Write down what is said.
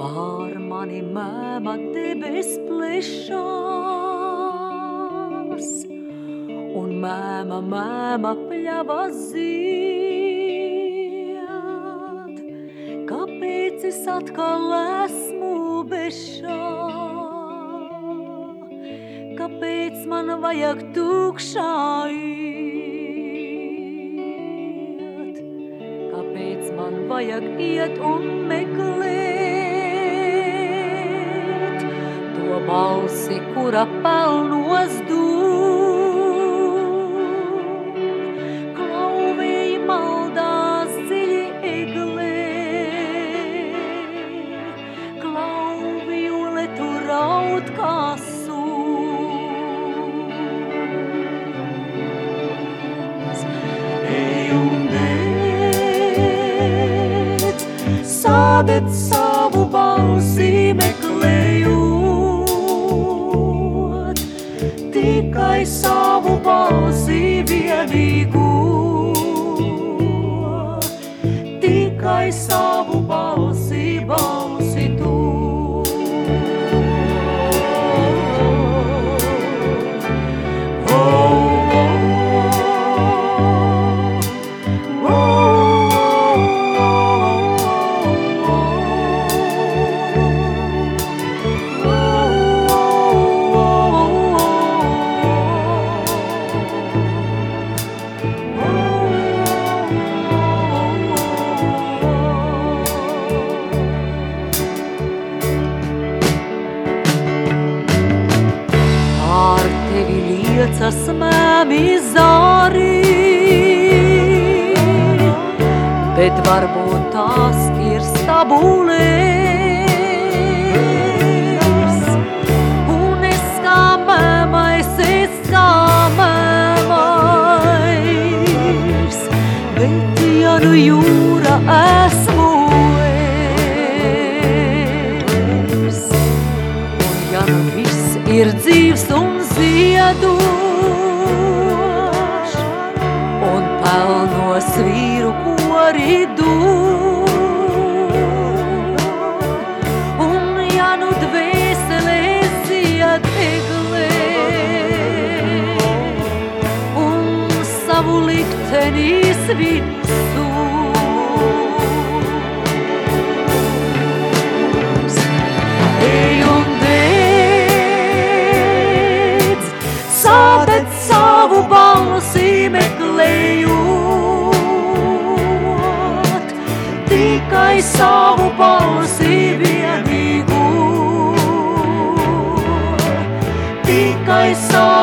mēma debes plešās, un mēma, mēma pļava zied. Kāpēc es atkal esmu bešā? Kāpēc man vajag tukšā iet? Kāpēc man vajag iet un meklēt balsi, kura pelnos dūr? Klauvēji maldās dziļi eglē, klauvījule tu raud kā sūds. Ej un dēļ, sādet savu balsi meklējot, vienīgu, tikai savu liecas mēmi zārī, bet varbūt tās ir stabulēs. Un es kā mēmais, es kā mēmais, bet ja nu jūra esmu es. Un ja nu viss ir dzīvs un ziedošs, un pelnos vīru koridu. Un ja nu dvēselē zied eglē, un savu likteni svin sūd, Eles são o bom e amigo. Ficai só.